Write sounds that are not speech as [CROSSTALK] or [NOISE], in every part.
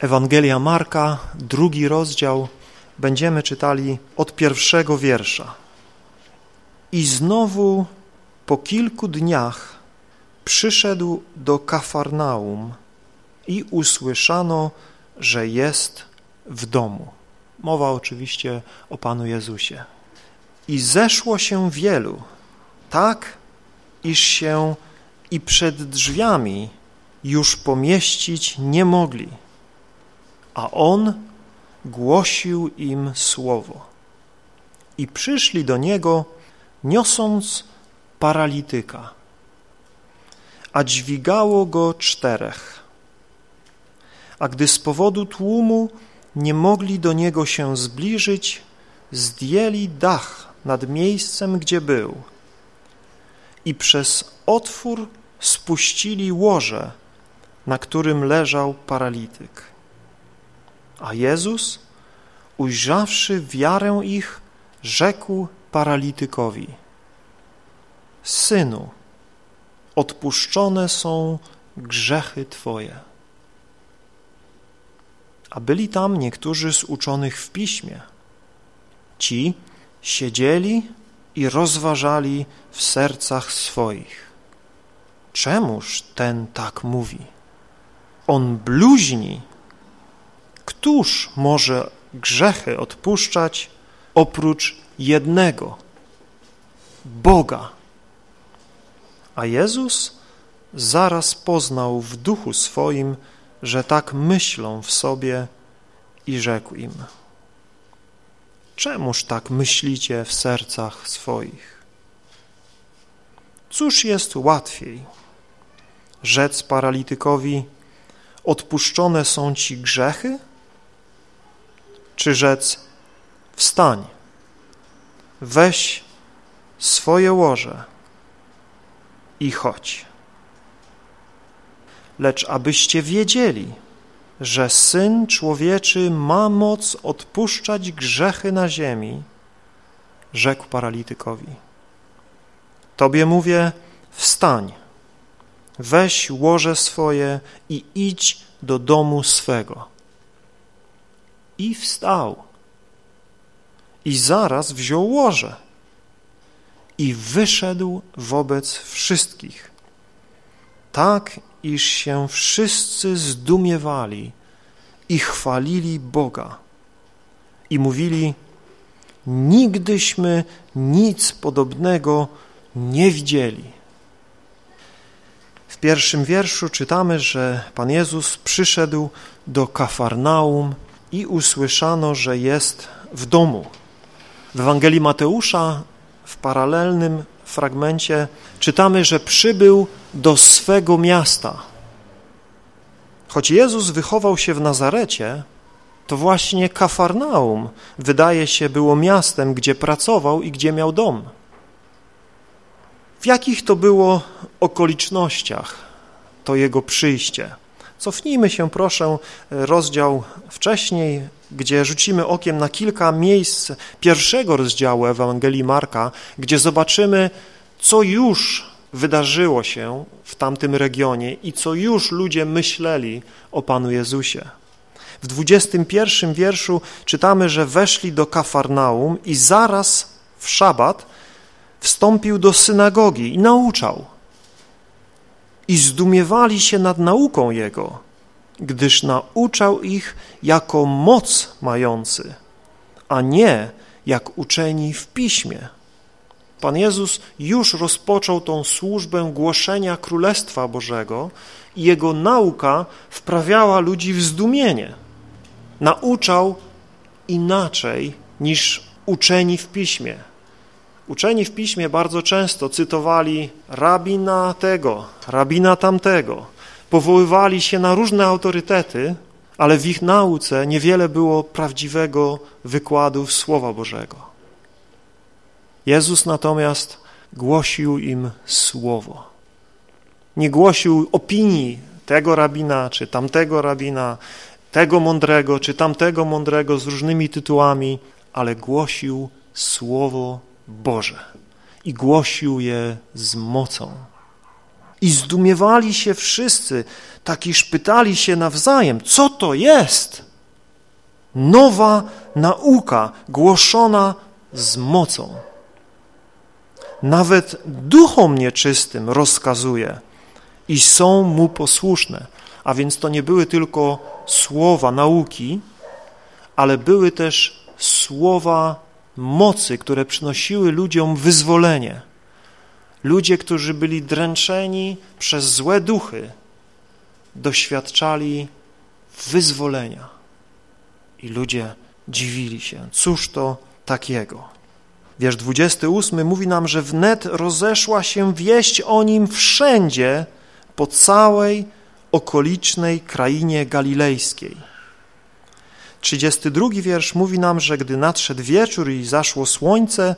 Ewangelia Marka, drugi rozdział, będziemy czytali od pierwszego wiersza. I znowu po kilku dniach przyszedł do Kafarnaum i usłyszano, że jest w domu. Mowa oczywiście o Panu Jezusie. I zeszło się wielu, tak, iż się i przed drzwiami już pomieścić nie mogli, a On głosił im słowo. I przyszli do Niego, niosąc paralityka, a dźwigało go czterech. A gdy z powodu tłumu nie mogli do Niego się zbliżyć, zdjęli dach nad miejscem, gdzie był i przez otwór spuścili łoże, na którym leżał paralityk. A Jezus, ujrzawszy wiarę ich, rzekł paralitykowi, Synu, odpuszczone są grzechy Twoje. A byli tam niektórzy z uczonych w piśmie. Ci siedzieli i rozważali w sercach swoich. Czemuż ten tak mówi? On bluźni. Któż może grzechy odpuszczać oprócz jednego, Boga? A Jezus zaraz poznał w duchu swoim, że tak myślą w sobie i rzekł im – Czemuż tak myślicie w sercach swoich? Cóż jest łatwiej? Rzec paralitykowi, odpuszczone są ci grzechy? Czy rzec, wstań, weź swoje łoże i chodź. Lecz abyście wiedzieli, że Syn Człowieczy ma moc odpuszczać grzechy na ziemi, rzekł paralitykowi. Tobie mówię, wstań, weź łoże swoje i idź do domu swego. I wstał. I zaraz wziął łoże i wyszedł wobec wszystkich. Tak iż się wszyscy zdumiewali i chwalili Boga i mówili, nigdyśmy nic podobnego nie widzieli. W pierwszym wierszu czytamy, że Pan Jezus przyszedł do Kafarnaum i usłyszano, że jest w domu. W Ewangelii Mateusza w paralelnym fragmencie czytamy, że przybył do swego miasta. Choć Jezus wychował się w Nazarecie, to właśnie Kafarnaum wydaje się było miastem, gdzie pracował i gdzie miał dom. W jakich to było okolicznościach to jego przyjście? Cofnijmy się proszę rozdział wcześniej, gdzie rzucimy okiem na kilka miejsc pierwszego rozdziału Ewangelii Marka, gdzie zobaczymy, co już wydarzyło się w tamtym regionie i co już ludzie myśleli o Panu Jezusie. W 21 wierszu czytamy, że weszli do Kafarnaum i zaraz w szabat wstąpił do synagogi i nauczał. I zdumiewali się nad nauką Jego, gdyż nauczał ich jako moc mający, a nie jak uczeni w piśmie. Pan Jezus już rozpoczął tą służbę głoszenia Królestwa Bożego i Jego nauka wprawiała ludzi w zdumienie. Nauczał inaczej niż uczeni w Piśmie. Uczeni w Piśmie bardzo często cytowali rabina tego, rabina tamtego, powoływali się na różne autorytety, ale w ich nauce niewiele było prawdziwego wykładu Słowa Bożego. Jezus natomiast głosił im słowo. Nie głosił opinii tego rabina czy tamtego rabina, tego mądrego czy tamtego mądrego z różnymi tytułami, ale głosił słowo Boże i głosił je z mocą. I zdumiewali się wszyscy, tak iż pytali się nawzajem, co to jest? Nowa nauka głoszona z mocą. Nawet duchom nieczystym rozkazuje i są mu posłuszne. A więc to nie były tylko słowa nauki, ale były też słowa mocy, które przynosiły ludziom wyzwolenie. Ludzie, którzy byli dręczeni przez złe duchy, doświadczali wyzwolenia. I ludzie dziwili się, cóż to takiego. Wiersz 28 mówi nam, że wnet rozeszła się wieść o nim wszędzie po całej okolicznej krainie galilejskiej. 32 wiersz mówi nam, że gdy nadszedł wieczór i zaszło słońce,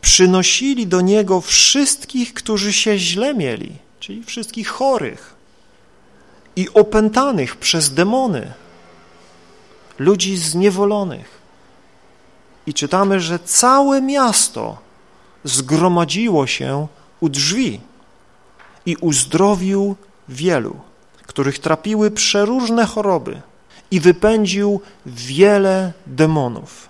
przynosili do niego wszystkich, którzy się źle mieli, czyli wszystkich chorych i opętanych przez demony, ludzi zniewolonych. I czytamy, że całe miasto zgromadziło się u drzwi i uzdrowił wielu, których trapiły przeróżne choroby i wypędził wiele demonów.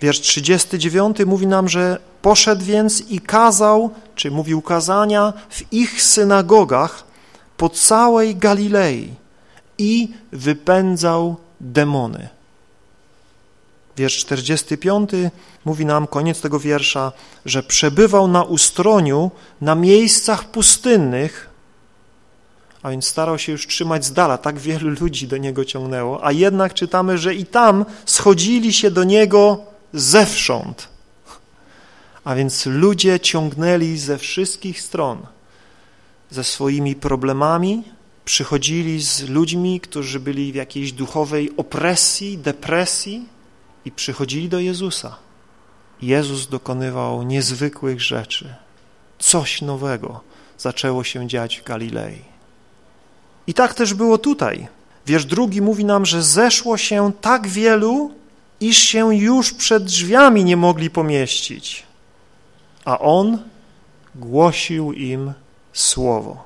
Wiersz 39 mówi nam, że poszedł więc i kazał, czy mówił kazania w ich synagogach po całej Galilei i wypędzał demony. Wiersz 45 mówi nam, koniec tego wiersza, że przebywał na ustroniu na miejscach pustynnych, a więc starał się już trzymać z dala, tak wielu ludzi do niego ciągnęło, a jednak czytamy, że i tam schodzili się do niego zewsząd. A więc ludzie ciągnęli ze wszystkich stron ze swoimi problemami, przychodzili z ludźmi, którzy byli w jakiejś duchowej opresji, depresji i przychodzili do Jezusa. Jezus dokonywał niezwykłych rzeczy. Coś nowego zaczęło się dziać w Galilei. I tak też było tutaj. Wiersz drugi mówi nam, że zeszło się tak wielu, iż się już przed drzwiami nie mogli pomieścić. A On głosił im słowo.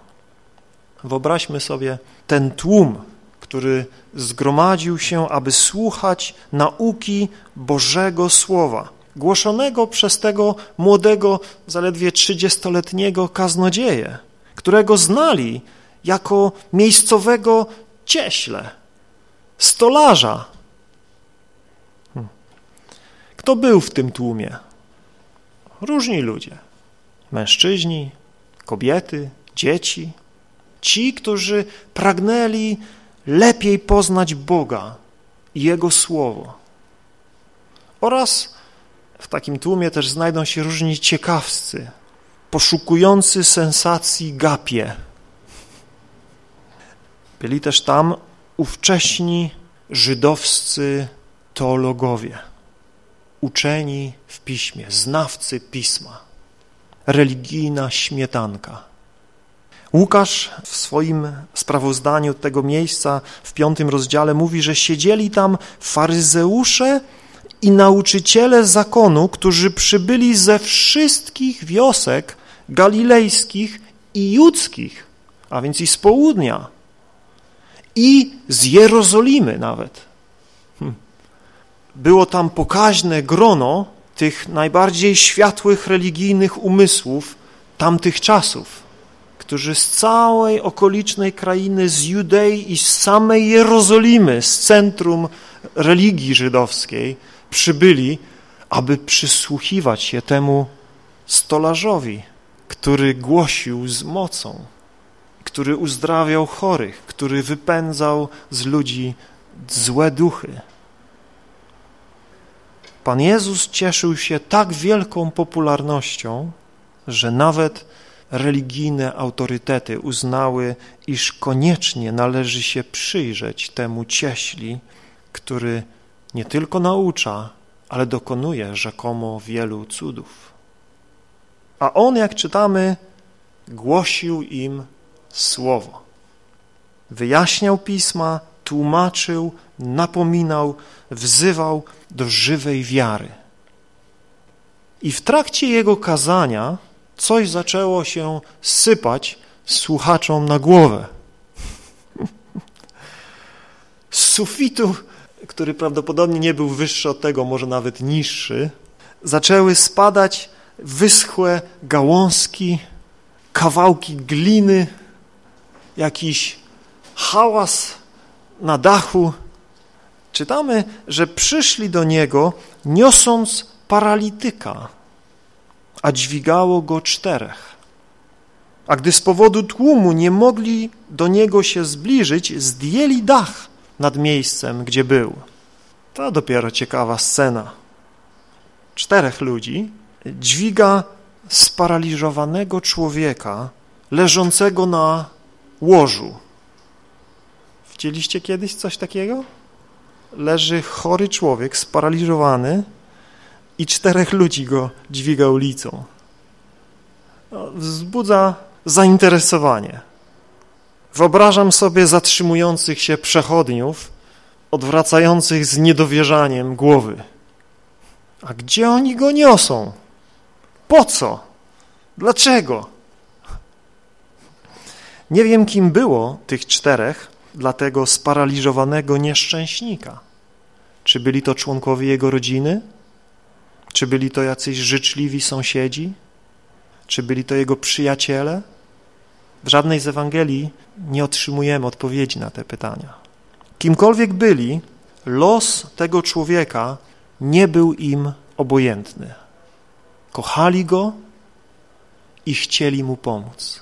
Wyobraźmy sobie ten tłum, który zgromadził się, aby słuchać nauki Bożego Słowa, głoszonego przez tego młodego, zaledwie trzydziestoletniego kaznodzieję, którego znali jako miejscowego cieśle, stolarza. Hmm. Kto był w tym tłumie? Różni ludzie. Mężczyźni, kobiety, dzieci. Ci, którzy pragnęli lepiej poznać Boga i Jego Słowo. Oraz w takim tłumie też znajdą się różni ciekawscy, poszukujący sensacji gapie. Byli też tam ówcześni żydowscy teologowie, uczeni w piśmie, znawcy pisma, religijna śmietanka. Łukasz w swoim sprawozdaniu tego miejsca w piątym rozdziale mówi, że siedzieli tam faryzeusze i nauczyciele zakonu, którzy przybyli ze wszystkich wiosek galilejskich i judzkich, a więc i z południa, i z Jerozolimy nawet. Hm. Było tam pokaźne grono tych najbardziej światłych religijnych umysłów tamtych czasów, którzy z całej okolicznej krainy, z Judei i z samej Jerozolimy, z centrum religii żydowskiej, przybyli, aby przysłuchiwać się temu stolarzowi, który głosił z mocą który uzdrawiał chorych, który wypędzał z ludzi złe duchy. Pan Jezus cieszył się tak wielką popularnością, że nawet religijne autorytety uznały, iż koniecznie należy się przyjrzeć temu cieśli, który nie tylko naucza, ale dokonuje rzekomo wielu cudów. A on, jak czytamy, głosił im Słowo. Wyjaśniał Pisma, tłumaczył, napominał, wzywał do żywej wiary. I w trakcie jego kazania coś zaczęło się sypać słuchaczom na głowę. Z sufitu, który prawdopodobnie nie był wyższy od tego, może nawet niższy, zaczęły spadać wyschłe gałązki, kawałki gliny, jakiś hałas na dachu. Czytamy, że przyszli do niego niosąc paralityka, a dźwigało go czterech. A gdy z powodu tłumu nie mogli do niego się zbliżyć, zdjęli dach nad miejscem, gdzie był. To dopiero ciekawa scena. Czterech ludzi dźwiga sparaliżowanego człowieka leżącego na łożu. Widzieliście kiedyś coś takiego? Leży chory człowiek, sparaliżowany i czterech ludzi go dźwiga ulicą. No, wzbudza zainteresowanie. Wyobrażam sobie zatrzymujących się przechodniów, odwracających z niedowierzaniem głowy. A gdzie oni go niosą? Po co? Dlaczego? Nie wiem, kim było tych czterech dla tego sparaliżowanego nieszczęśnika. Czy byli to członkowie jego rodziny? Czy byli to jacyś życzliwi sąsiedzi? Czy byli to jego przyjaciele? W żadnej z Ewangelii nie otrzymujemy odpowiedzi na te pytania. Kimkolwiek byli, los tego człowieka nie był im obojętny. Kochali go i chcieli mu pomóc.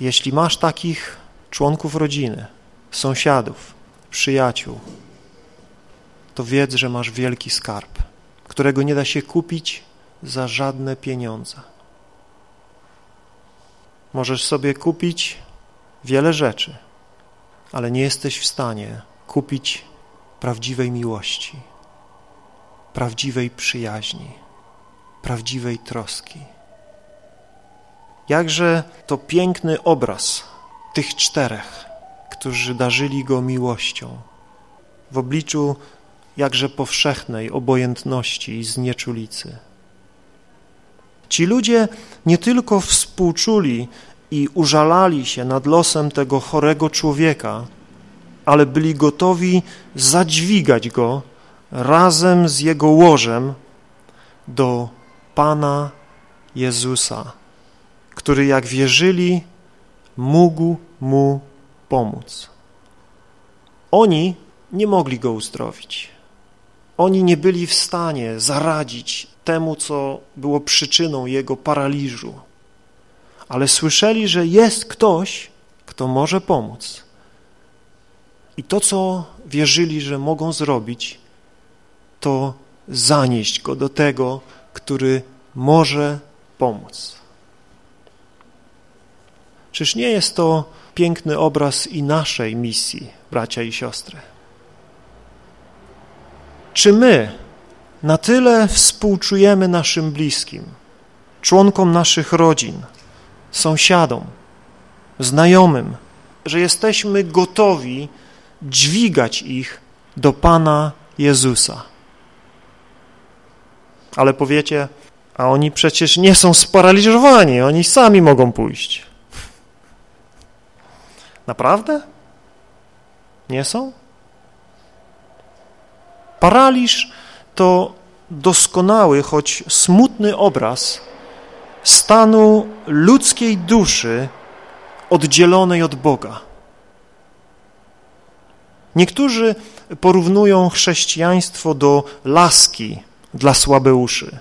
Jeśli masz takich członków rodziny, sąsiadów, przyjaciół, to wiedz, że masz wielki skarb, którego nie da się kupić za żadne pieniądze. Możesz sobie kupić wiele rzeczy, ale nie jesteś w stanie kupić prawdziwej miłości, prawdziwej przyjaźni, prawdziwej troski. Jakże to piękny obraz tych czterech, którzy darzyli go miłością w obliczu jakże powszechnej obojętności i znieczulicy. Ci ludzie nie tylko współczuli i użalali się nad losem tego chorego człowieka, ale byli gotowi zadźwigać go razem z jego łożem do Pana Jezusa, który, jak wierzyli, mógł mu pomóc. Oni nie mogli go uzdrowić. Oni nie byli w stanie zaradzić temu, co było przyczyną jego paraliżu, ale słyszeli, że jest ktoś, kto może pomóc. I to, co wierzyli, że mogą zrobić, to zanieść go do tego, który może pomóc. Czyż nie jest to piękny obraz i naszej misji, bracia i siostry? Czy my na tyle współczujemy naszym bliskim, członkom naszych rodzin, sąsiadom, znajomym, że jesteśmy gotowi dźwigać ich do Pana Jezusa. Ale powiecie, a oni przecież nie są sparaliżowani, oni sami mogą pójść. Naprawdę? Nie są? Paraliż to doskonały, choć smutny obraz stanu ludzkiej duszy oddzielonej od Boga. Niektórzy porównują chrześcijaństwo do laski dla słabeuszy.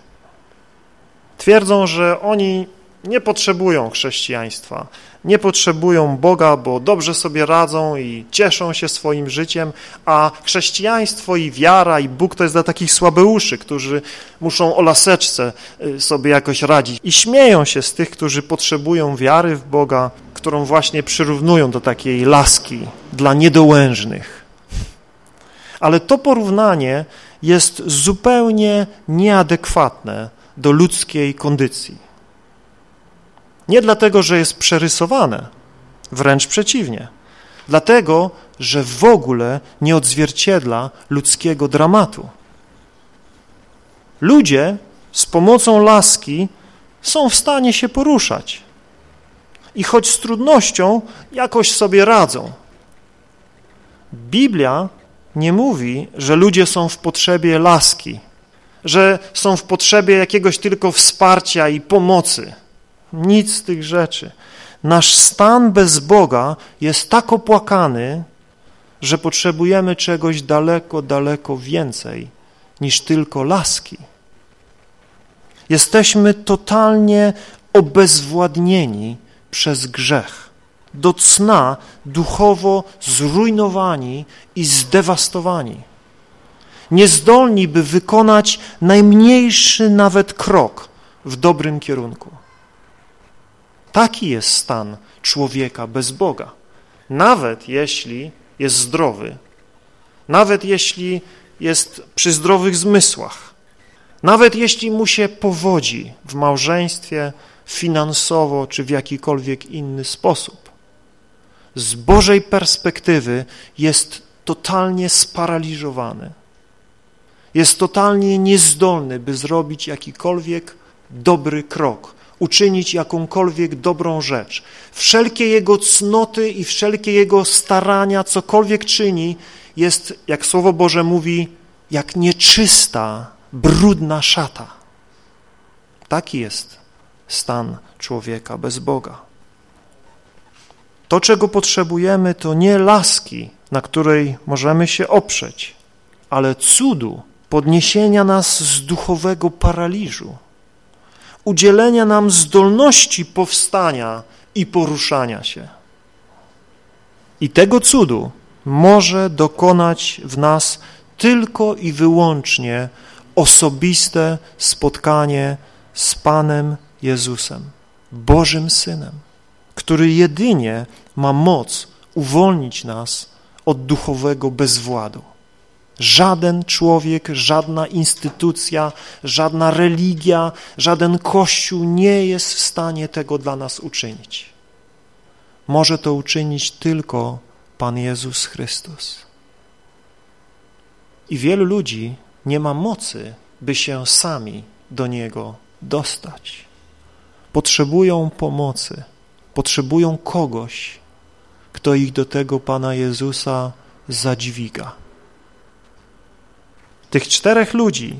Twierdzą, że oni nie potrzebują chrześcijaństwa, nie potrzebują Boga, bo dobrze sobie radzą i cieszą się swoim życiem, a chrześcijaństwo i wiara i Bóg to jest dla takich słabeuszy, którzy muszą o laseczce y, sobie jakoś radzić. I śmieją się z tych, którzy potrzebują wiary w Boga, którą właśnie przyrównują do takiej laski dla niedołężnych. Ale to porównanie jest zupełnie nieadekwatne do ludzkiej kondycji. Nie dlatego, że jest przerysowane, wręcz przeciwnie. Dlatego, że w ogóle nie odzwierciedla ludzkiego dramatu. Ludzie z pomocą laski są w stanie się poruszać. I choć z trudnością jakoś sobie radzą. Biblia nie mówi, że ludzie są w potrzebie laski, że są w potrzebie jakiegoś tylko wsparcia i pomocy. Nic z tych rzeczy. Nasz stan bez Boga jest tak opłakany, że potrzebujemy czegoś daleko, daleko więcej niż tylko laski. Jesteśmy totalnie obezwładnieni przez grzech, do cna duchowo zrujnowani i zdewastowani. Niezdolni, by wykonać najmniejszy nawet krok w dobrym kierunku. Taki jest stan człowieka bez Boga. Nawet jeśli jest zdrowy, nawet jeśli jest przy zdrowych zmysłach, nawet jeśli mu się powodzi w małżeństwie, finansowo czy w jakikolwiek inny sposób. Z Bożej perspektywy jest totalnie sparaliżowany. Jest totalnie niezdolny, by zrobić jakikolwiek dobry krok, uczynić jakąkolwiek dobrą rzecz. Wszelkie jego cnoty i wszelkie jego starania, cokolwiek czyni, jest, jak Słowo Boże mówi, jak nieczysta, brudna szata. Taki jest stan człowieka bez Boga. To, czego potrzebujemy, to nie laski, na której możemy się oprzeć, ale cudu, podniesienia nas z duchowego paraliżu, udzielenia nam zdolności powstania i poruszania się. I tego cudu może dokonać w nas tylko i wyłącznie osobiste spotkanie z Panem Jezusem, Bożym Synem, który jedynie ma moc uwolnić nas od duchowego bezwładu. Żaden człowiek, żadna instytucja, żadna religia, żaden kościół nie jest w stanie tego dla nas uczynić. Może to uczynić tylko Pan Jezus Chrystus. I wielu ludzi nie ma mocy, by się sami do Niego dostać. Potrzebują pomocy, potrzebują kogoś, kto ich do tego Pana Jezusa zadźwiga. Tych czterech ludzi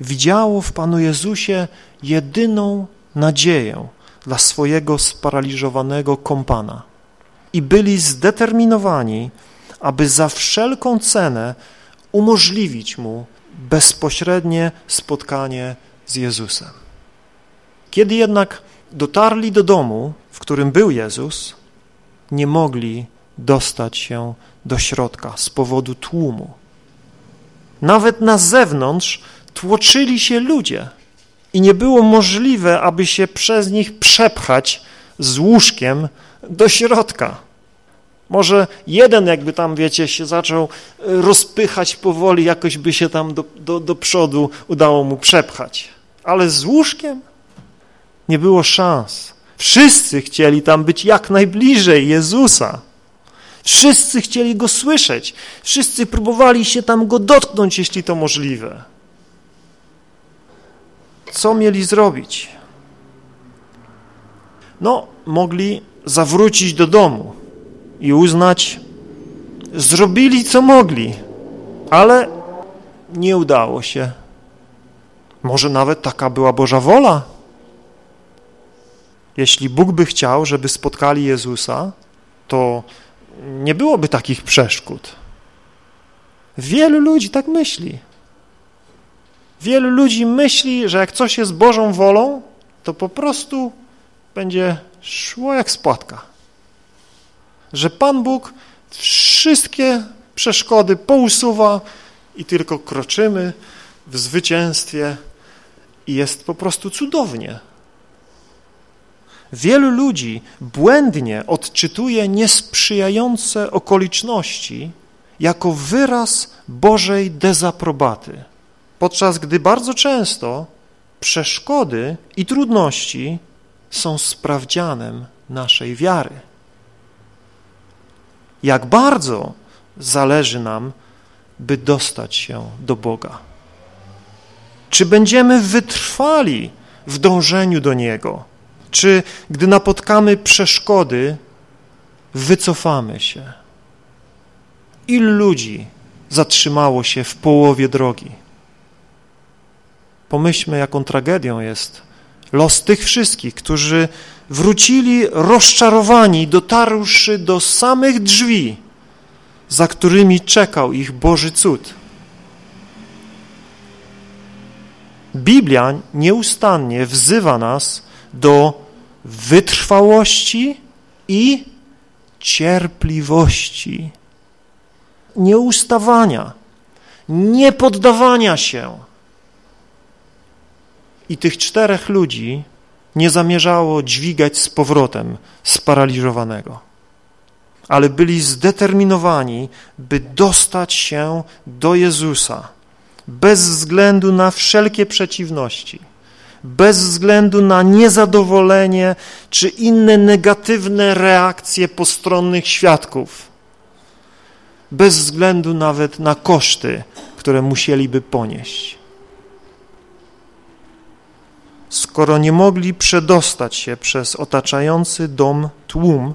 widziało w Panu Jezusie jedyną nadzieję dla swojego sparaliżowanego kompana i byli zdeterminowani, aby za wszelką cenę umożliwić mu bezpośrednie spotkanie z Jezusem. Kiedy jednak dotarli do domu, w którym był Jezus, nie mogli dostać się do środka z powodu tłumu. Nawet na zewnątrz tłoczyli się ludzie i nie było możliwe, aby się przez nich przepchać z łóżkiem do środka. Może jeden jakby tam, wiecie, się zaczął rozpychać powoli, jakoś by się tam do, do, do przodu udało mu przepchać. Ale z łóżkiem nie było szans. Wszyscy chcieli tam być jak najbliżej Jezusa. Wszyscy chcieli Go słyszeć. Wszyscy próbowali się tam Go dotknąć, jeśli to możliwe. Co mieli zrobić? No, mogli zawrócić do domu i uznać, zrobili co mogli, ale nie udało się. Może nawet taka była Boża wola. Jeśli Bóg by chciał, żeby spotkali Jezusa, to nie byłoby takich przeszkód. Wielu ludzi tak myśli. Wielu ludzi myśli, że jak coś jest Bożą wolą, to po prostu będzie szło jak spłatka. Że Pan Bóg wszystkie przeszkody pousuwa i tylko kroczymy w zwycięstwie i jest po prostu cudownie. Wielu ludzi błędnie odczytuje niesprzyjające okoliczności jako wyraz Bożej dezaprobaty, podczas gdy bardzo często przeszkody i trudności są sprawdzianem naszej wiary. Jak bardzo zależy nam, by dostać się do Boga. Czy będziemy wytrwali w dążeniu do Niego? Czy gdy napotkamy przeszkody, wycofamy się? Ilu ludzi zatrzymało się w połowie drogi? Pomyślmy, jaką tragedią jest los tych wszystkich, którzy wrócili rozczarowani, dotarłszy do samych drzwi, za którymi czekał ich Boży cud. Biblia nieustannie wzywa nas do wytrwałości i cierpliwości, nieustawania, niepoddawania się. I tych czterech ludzi nie zamierzało dźwigać z powrotem sparaliżowanego, ale byli zdeterminowani, by dostać się do Jezusa bez względu na wszelkie przeciwności, bez względu na niezadowolenie czy inne negatywne reakcje postronnych świadków, bez względu nawet na koszty, które musieliby ponieść. Skoro nie mogli przedostać się przez otaczający dom tłum,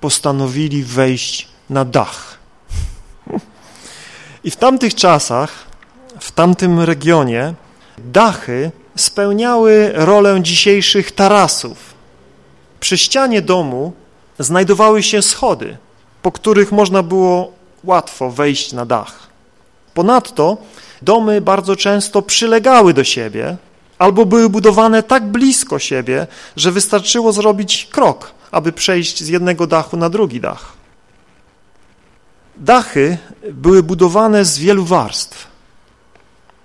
postanowili wejść na dach. I w tamtych czasach, w tamtym regionie, dachy spełniały rolę dzisiejszych tarasów. Przy ścianie domu znajdowały się schody, po których można było łatwo wejść na dach. Ponadto domy bardzo często przylegały do siebie, albo były budowane tak blisko siebie, że wystarczyło zrobić krok, aby przejść z jednego dachu na drugi dach. Dachy były budowane z wielu warstw.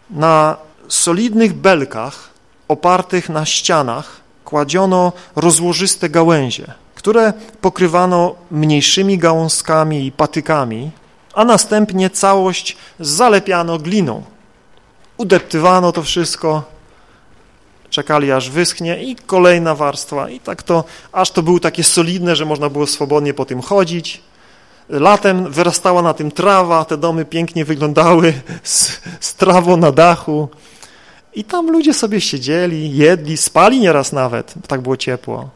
Na solidnych belkach opartych na ścianach kładziono rozłożyste gałęzie, które pokrywano mniejszymi gałązkami i patykami, a następnie całość zalepiano gliną. Udeptywano to wszystko czekali aż wyschnie i kolejna warstwa i tak to, aż to było takie solidne, że można było swobodnie po tym chodzić. Latem wyrastała na tym trawa, te domy pięknie wyglądały z, z trawą na dachu i tam ludzie sobie siedzieli, jedli, spali nieraz nawet, tak było ciepło.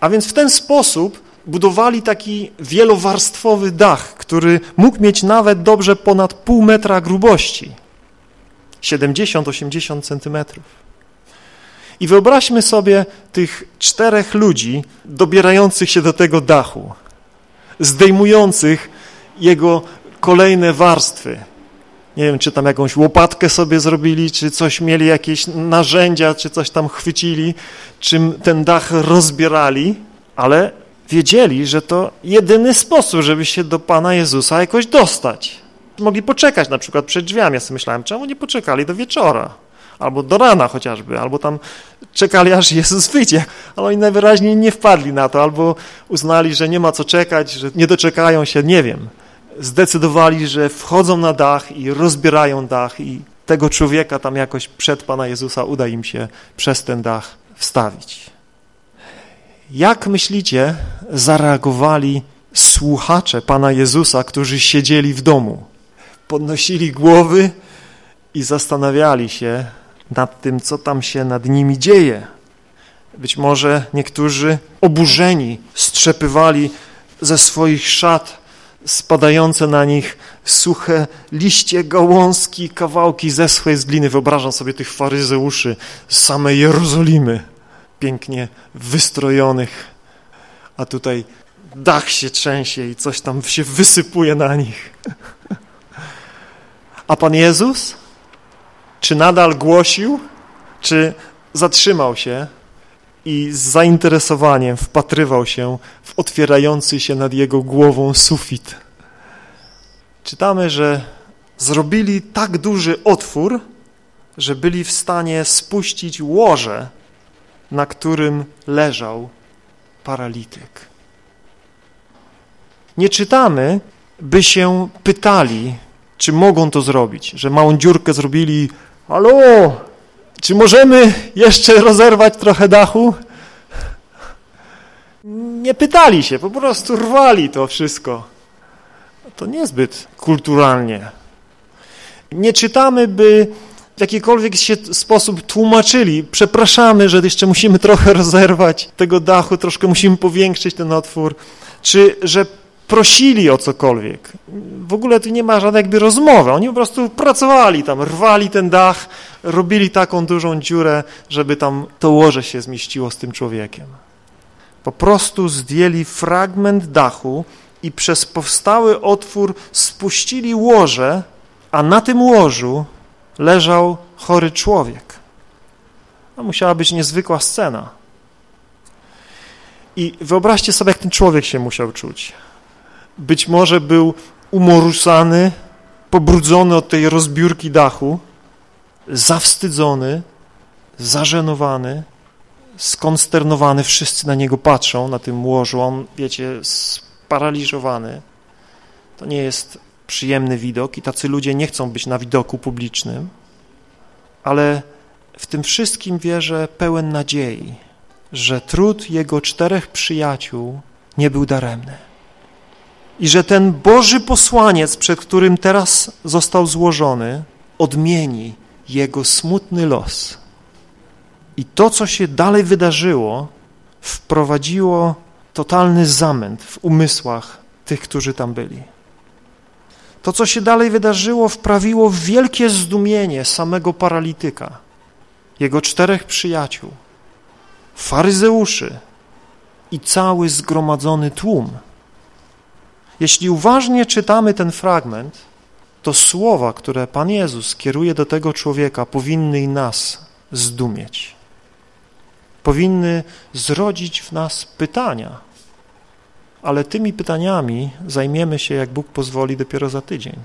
A więc w ten sposób budowali taki wielowarstwowy dach, który mógł mieć nawet dobrze ponad pół metra grubości. 70-80 centymetrów. I wyobraźmy sobie tych czterech ludzi dobierających się do tego dachu, zdejmujących jego kolejne warstwy. Nie wiem, czy tam jakąś łopatkę sobie zrobili, czy coś mieli, jakieś narzędzia, czy coś tam chwycili, czym ten dach rozbierali, ale wiedzieli, że to jedyny sposób, żeby się do Pana Jezusa jakoś dostać mogli poczekać na przykład przed drzwiami. Ja sobie myślałem, czemu nie poczekali do wieczora? Albo do rana chociażby, albo tam czekali, aż Jezus wyjdzie. Ale oni najwyraźniej nie wpadli na to, albo uznali, że nie ma co czekać, że nie doczekają się, nie wiem. Zdecydowali, że wchodzą na dach i rozbierają dach i tego człowieka tam jakoś przed Pana Jezusa uda im się przez ten dach wstawić. Jak myślicie, zareagowali słuchacze Pana Jezusa, którzy siedzieli w domu? podnosili głowy i zastanawiali się nad tym, co tam się nad nimi dzieje. Być może niektórzy oburzeni strzepywali ze swoich szat spadające na nich suche liście, gałązki, kawałki zeschłej z gliny. Wyobrażam sobie tych faryzeuszy z samej Jerozolimy, pięknie wystrojonych, a tutaj dach się trzęsie i coś tam się wysypuje na nich. A Pan Jezus? Czy nadal głosił, czy zatrzymał się i z zainteresowaniem wpatrywał się w otwierający się nad jego głową sufit? Czytamy, że zrobili tak duży otwór, że byli w stanie spuścić łoże, na którym leżał paralityk. Nie czytamy, by się pytali, czy mogą to zrobić, że małą dziurkę zrobili, halo, czy możemy jeszcze rozerwać trochę dachu? Nie pytali się, po prostu rwali to wszystko. To niezbyt kulturalnie. Nie czytamy, by w jakikolwiek się sposób tłumaczyli, przepraszamy, że jeszcze musimy trochę [LAUGHS] rozerwać tego dachu, troszkę musimy powiększyć ten otwór, czy że prosili o cokolwiek. W ogóle tu nie ma żadnej jakby rozmowy. Oni po prostu pracowali tam, rwali ten dach, robili taką dużą dziurę, żeby tam to łoże się zmieściło z tym człowiekiem. Po prostu zdjęli fragment dachu i przez powstały otwór spuścili łoże, a na tym łożu leżał chory człowiek. To musiała być niezwykła scena. I wyobraźcie sobie, jak ten człowiek się musiał czuć. Być może był umorusany, pobrudzony od tej rozbiórki dachu, zawstydzony, zażenowany, skonsternowany, wszyscy na niego patrzą, na tym łożu, on, wiecie, sparaliżowany. To nie jest przyjemny widok i tacy ludzie nie chcą być na widoku publicznym, ale w tym wszystkim wierzę pełen nadziei, że trud jego czterech przyjaciół nie był daremny i że ten Boży posłaniec, przed którym teraz został złożony, odmieni jego smutny los. I to, co się dalej wydarzyło, wprowadziło totalny zamęt w umysłach tych, którzy tam byli. To, co się dalej wydarzyło, wprawiło wielkie zdumienie samego paralityka, jego czterech przyjaciół, faryzeuszy i cały zgromadzony tłum. Jeśli uważnie czytamy ten fragment, to słowa, które Pan Jezus kieruje do tego człowieka, powinny i nas zdumieć. Powinny zrodzić w nas pytania, ale tymi pytaniami zajmiemy się, jak Bóg pozwoli, dopiero za tydzień.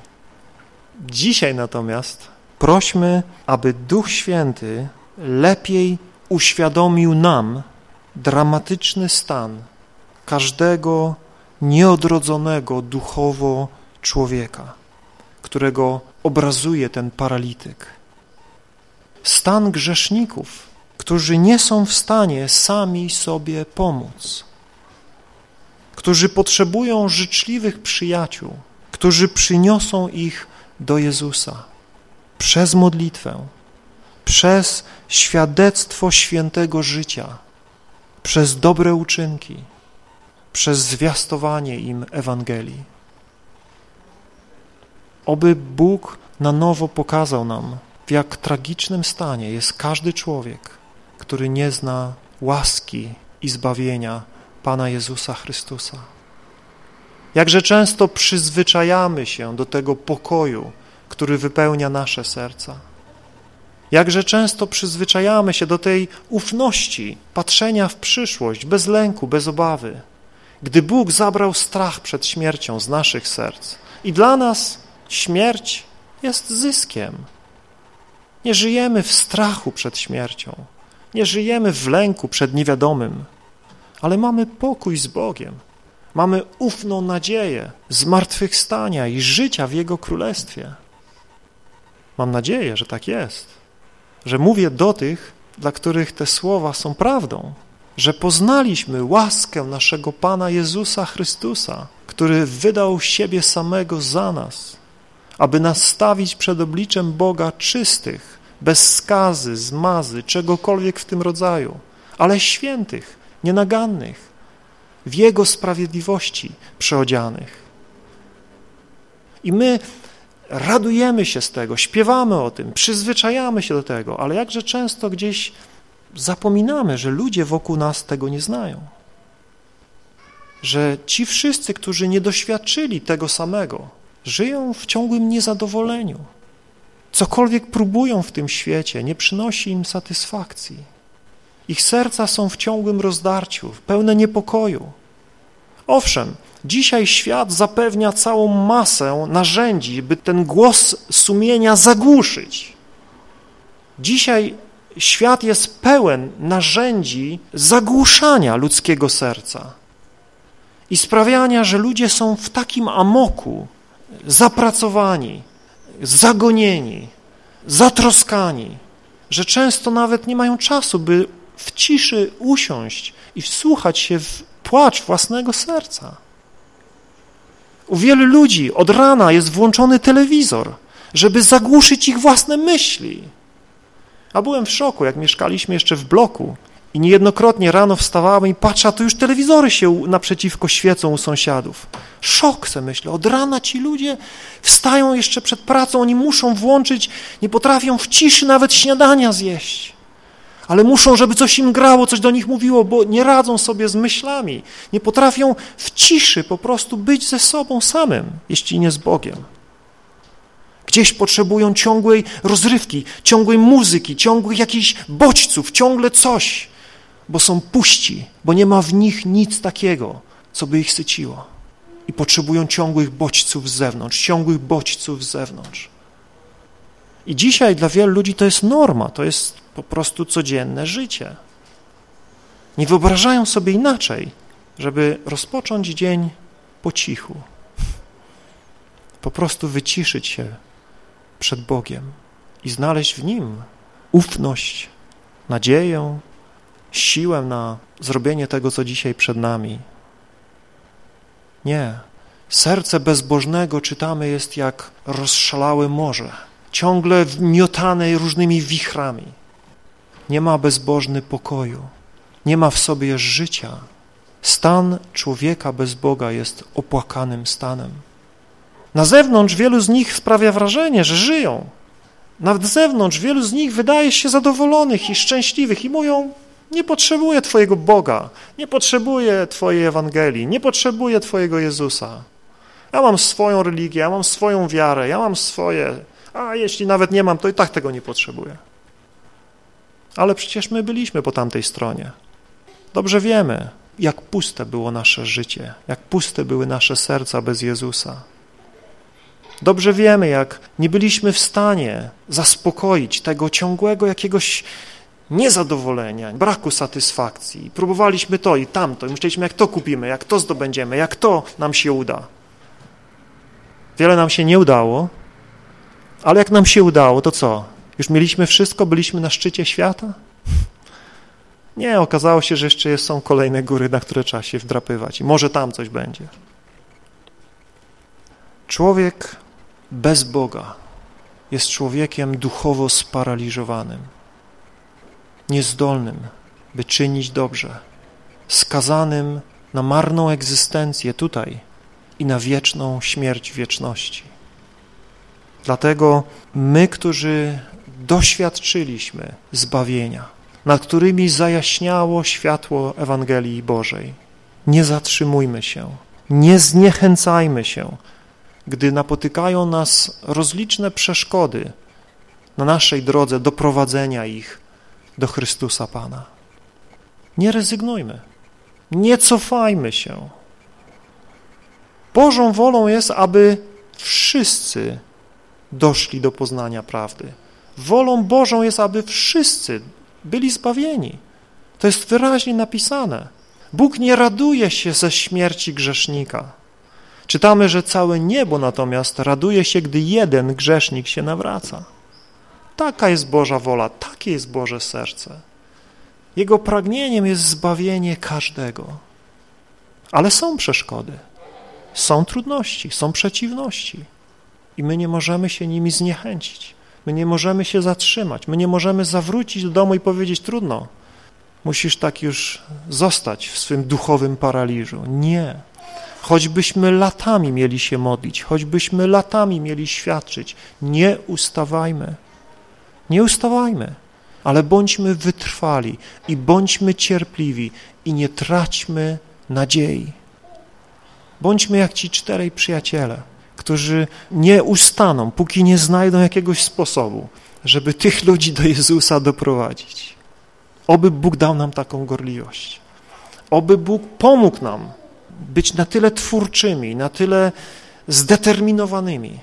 Dzisiaj natomiast prośmy, aby Duch Święty lepiej uświadomił nam dramatyczny stan każdego nieodrodzonego duchowo człowieka, którego obrazuje ten paralityk. Stan grzeszników, którzy nie są w stanie sami sobie pomóc którzy potrzebują życzliwych przyjaciół, którzy przyniosą ich do Jezusa przez modlitwę, przez świadectwo świętego życia, przez dobre uczynki, przez zwiastowanie im Ewangelii. Oby Bóg na nowo pokazał nam, w jak tragicznym stanie jest każdy człowiek, który nie zna łaski i zbawienia Pana Jezusa Chrystusa. Jakże często przyzwyczajamy się do tego pokoju, który wypełnia nasze serca. Jakże często przyzwyczajamy się do tej ufności, patrzenia w przyszłość, bez lęku, bez obawy. Gdy Bóg zabrał strach przed śmiercią z naszych serc i dla nas śmierć jest zyskiem. Nie żyjemy w strachu przed śmiercią, nie żyjemy w lęku przed niewiadomym, ale mamy pokój z Bogiem. Mamy ufną nadzieję zmartwychwstania i życia w Jego Królestwie. Mam nadzieję, że tak jest, że mówię do tych, dla których te słowa są prawdą, że poznaliśmy łaskę naszego Pana Jezusa Chrystusa, który wydał siebie samego za nas, aby nas stawić przed obliczem Boga czystych, bez skazy, zmazy, czegokolwiek w tym rodzaju, ale świętych, nienagannych, w Jego sprawiedliwości przeodzianych. I my radujemy się z tego, śpiewamy o tym, przyzwyczajamy się do tego, ale jakże często gdzieś zapominamy, że ludzie wokół nas tego nie znają. Że ci wszyscy, którzy nie doświadczyli tego samego, żyją w ciągłym niezadowoleniu. Cokolwiek próbują w tym świecie, nie przynosi im satysfakcji. Ich serca są w ciągłym rozdarciu, pełne niepokoju. Owszem, dzisiaj świat zapewnia całą masę narzędzi, by ten głos sumienia zagłuszyć. Dzisiaj świat jest pełen narzędzi zagłuszania ludzkiego serca i sprawiania, że ludzie są w takim amoku, zapracowani, zagonieni, zatroskani, że często nawet nie mają czasu, by w ciszy usiąść i wsłuchać się w płacz własnego serca. U wielu ludzi od rana jest włączony telewizor, żeby zagłuszyć ich własne myśli, A byłem w szoku, jak mieszkaliśmy jeszcze w bloku i niejednokrotnie rano wstawałem i patrzę, a to już telewizory się naprzeciwko świecą u sąsiadów. Szok se myślę, od rana ci ludzie wstają jeszcze przed pracą, oni muszą włączyć, nie potrafią w ciszy nawet śniadania zjeść. Ale muszą, żeby coś im grało, coś do nich mówiło, bo nie radzą sobie z myślami. Nie potrafią w ciszy po prostu być ze sobą samym, jeśli nie z Bogiem. Gdzieś potrzebują ciągłej rozrywki, ciągłej muzyki, ciągłych jakichś bodźców, ciągle coś, bo są puści, bo nie ma w nich nic takiego, co by ich syciło. I potrzebują ciągłych bodźców z zewnątrz, ciągłych bodźców z zewnątrz. I dzisiaj dla wielu ludzi to jest norma, to jest po prostu codzienne życie. Nie wyobrażają sobie inaczej, żeby rozpocząć dzień po cichu. Po prostu wyciszyć się przed Bogiem i znaleźć w Nim ufność, nadzieję, siłę na zrobienie tego, co dzisiaj przed nami. Nie. Serce bezbożnego, czytamy, jest jak rozszalałe morze, ciągle miotane różnymi wichrami. Nie ma bezbożny pokoju, nie ma w sobie życia. Stan człowieka bez Boga jest opłakanym stanem. Na zewnątrz wielu z nich sprawia wrażenie, że żyją. Z zewnątrz wielu z nich wydaje się zadowolonych i szczęśliwych i mówią, nie potrzebuję Twojego Boga, nie potrzebuję Twojej Ewangelii, nie potrzebuję Twojego Jezusa. Ja mam swoją religię, ja mam swoją wiarę, ja mam swoje, a jeśli nawet nie mam, to i tak tego nie potrzebuję. Ale przecież my byliśmy po tamtej stronie. Dobrze wiemy, jak puste było nasze życie, jak puste były nasze serca bez Jezusa. Dobrze wiemy, jak nie byliśmy w stanie zaspokoić tego ciągłego jakiegoś niezadowolenia, braku satysfakcji. Próbowaliśmy to i tamto i myśleliśmy, jak to kupimy, jak to zdobędziemy, jak to nam się uda. Wiele nam się nie udało, ale jak nam się udało, to co? Już mieliśmy wszystko, byliśmy na szczycie świata? Nie, okazało się, że jeszcze są kolejne góry, na które trzeba się wdrapywać i może tam coś będzie. Człowiek bez Boga jest człowiekiem duchowo sparaliżowanym, niezdolnym, by czynić dobrze, skazanym na marną egzystencję tutaj i na wieczną śmierć wieczności. Dlatego my, którzy doświadczyliśmy zbawienia, nad którymi zajaśniało światło Ewangelii Bożej, nie zatrzymujmy się, nie zniechęcajmy się, gdy napotykają nas rozliczne przeszkody na naszej drodze doprowadzenia ich do Chrystusa Pana. Nie rezygnujmy, nie cofajmy się. Bożą wolą jest, aby wszyscy doszli do poznania prawdy. Wolą Bożą jest, aby wszyscy byli zbawieni. To jest wyraźnie napisane. Bóg nie raduje się ze śmierci grzesznika. Czytamy, że całe niebo natomiast raduje się, gdy jeden grzesznik się nawraca. Taka jest Boża wola, takie jest Boże serce. Jego pragnieniem jest zbawienie każdego. Ale są przeszkody, są trudności, są przeciwności i my nie możemy się nimi zniechęcić. My nie możemy się zatrzymać, my nie możemy zawrócić do domu i powiedzieć trudno, musisz tak już zostać w swym duchowym paraliżu. Nie. Choćbyśmy latami mieli się modlić, choćbyśmy latami mieli świadczyć, nie ustawajmy. Nie ustawajmy, ale bądźmy wytrwali i bądźmy cierpliwi i nie traćmy nadziei. Bądźmy jak ci czterej przyjaciele, którzy nie ustaną, póki nie znajdą jakiegoś sposobu, żeby tych ludzi do Jezusa doprowadzić. Oby Bóg dał nam taką gorliwość. Oby Bóg pomógł nam być na tyle twórczymi, na tyle zdeterminowanymi,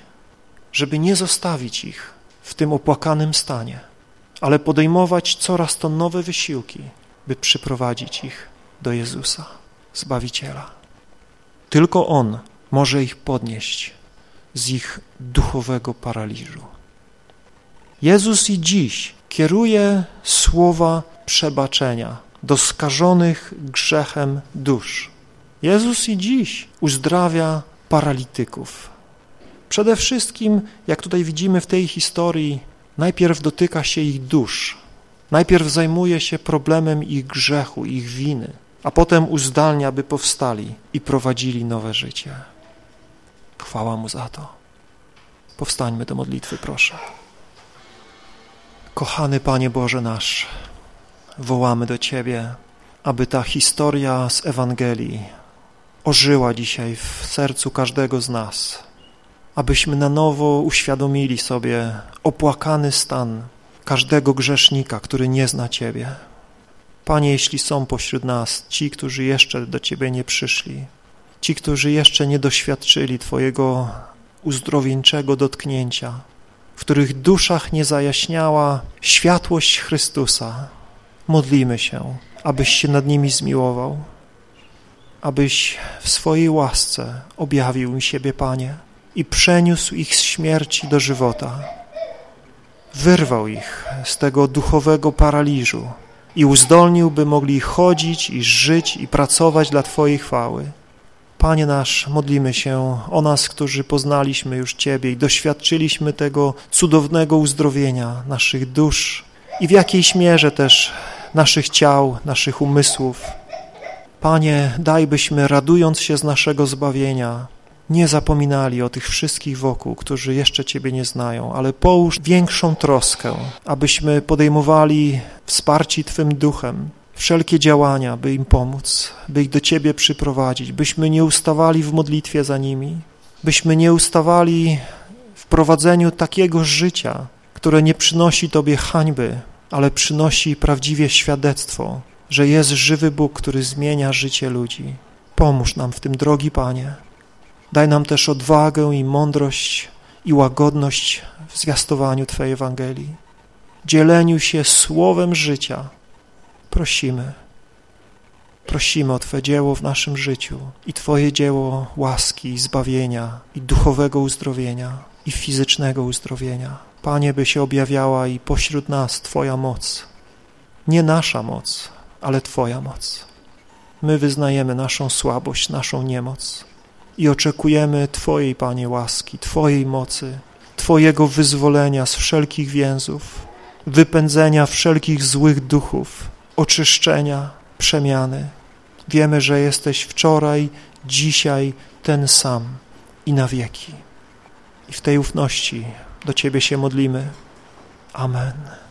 żeby nie zostawić ich w tym opłakanym stanie, ale podejmować coraz to nowe wysiłki, by przyprowadzić ich do Jezusa, Zbawiciela. Tylko On może ich podnieść z ich duchowego paraliżu. Jezus i dziś kieruje słowa przebaczenia do skażonych grzechem dusz. Jezus i dziś uzdrawia paralityków. Przede wszystkim, jak tutaj widzimy w tej historii, Najpierw dotyka się ich dusz, najpierw zajmuje się problemem ich grzechu, ich winy, a potem uzdalnia, by powstali i prowadzili nowe życie. Chwała Mu za to. Powstańmy do modlitwy, proszę. Kochany Panie Boże nasz, wołamy do Ciebie, aby ta historia z Ewangelii ożyła dzisiaj w sercu każdego z nas, abyśmy na nowo uświadomili sobie opłakany stan każdego grzesznika, który nie zna Ciebie. Panie, jeśli są pośród nas ci, którzy jeszcze do Ciebie nie przyszli, ci, którzy jeszcze nie doświadczyli Twojego uzdrowieńczego dotknięcia, w których duszach nie zajaśniała światłość Chrystusa, modlimy się, abyś się nad nimi zmiłował, abyś w swojej łasce objawił mi siebie, Panie, i przeniósł ich z śmierci do żywota. Wyrwał ich z tego duchowego paraliżu i uzdolnił, by mogli chodzić i żyć i pracować dla Twojej chwały. Panie nasz, modlimy się o nas, którzy poznaliśmy już Ciebie i doświadczyliśmy tego cudownego uzdrowienia naszych dusz i w jakiejś mierze też naszych ciał, naszych umysłów. Panie, daj byśmy, radując się z naszego zbawienia, nie zapominali o tych wszystkich wokół, którzy jeszcze Ciebie nie znają, ale połóż większą troskę, abyśmy podejmowali wsparci Twym duchem, wszelkie działania, by im pomóc, by ich do Ciebie przyprowadzić, byśmy nie ustawali w modlitwie za nimi, byśmy nie ustawali w prowadzeniu takiego życia, które nie przynosi Tobie hańby, ale przynosi prawdziwie świadectwo, że jest żywy Bóg, który zmienia życie ludzi. Pomóż nam w tym, drogi Panie. Daj nam też odwagę i mądrość i łagodność w zwiastowaniu Twojej Ewangelii, dzieleniu się słowem życia. Prosimy, prosimy o Twoje dzieło w naszym życiu i Twoje dzieło łaski i zbawienia i duchowego uzdrowienia i fizycznego uzdrowienia. Panie, by się objawiała i pośród nas Twoja moc. Nie nasza moc, ale Twoja moc. My wyznajemy naszą słabość, naszą niemoc i oczekujemy Twojej, Panie, łaski, Twojej mocy, Twojego wyzwolenia z wszelkich więzów, wypędzenia wszelkich złych duchów, oczyszczenia, przemiany. Wiemy, że jesteś wczoraj, dzisiaj ten sam i na wieki. I w tej ufności do Ciebie się modlimy. Amen.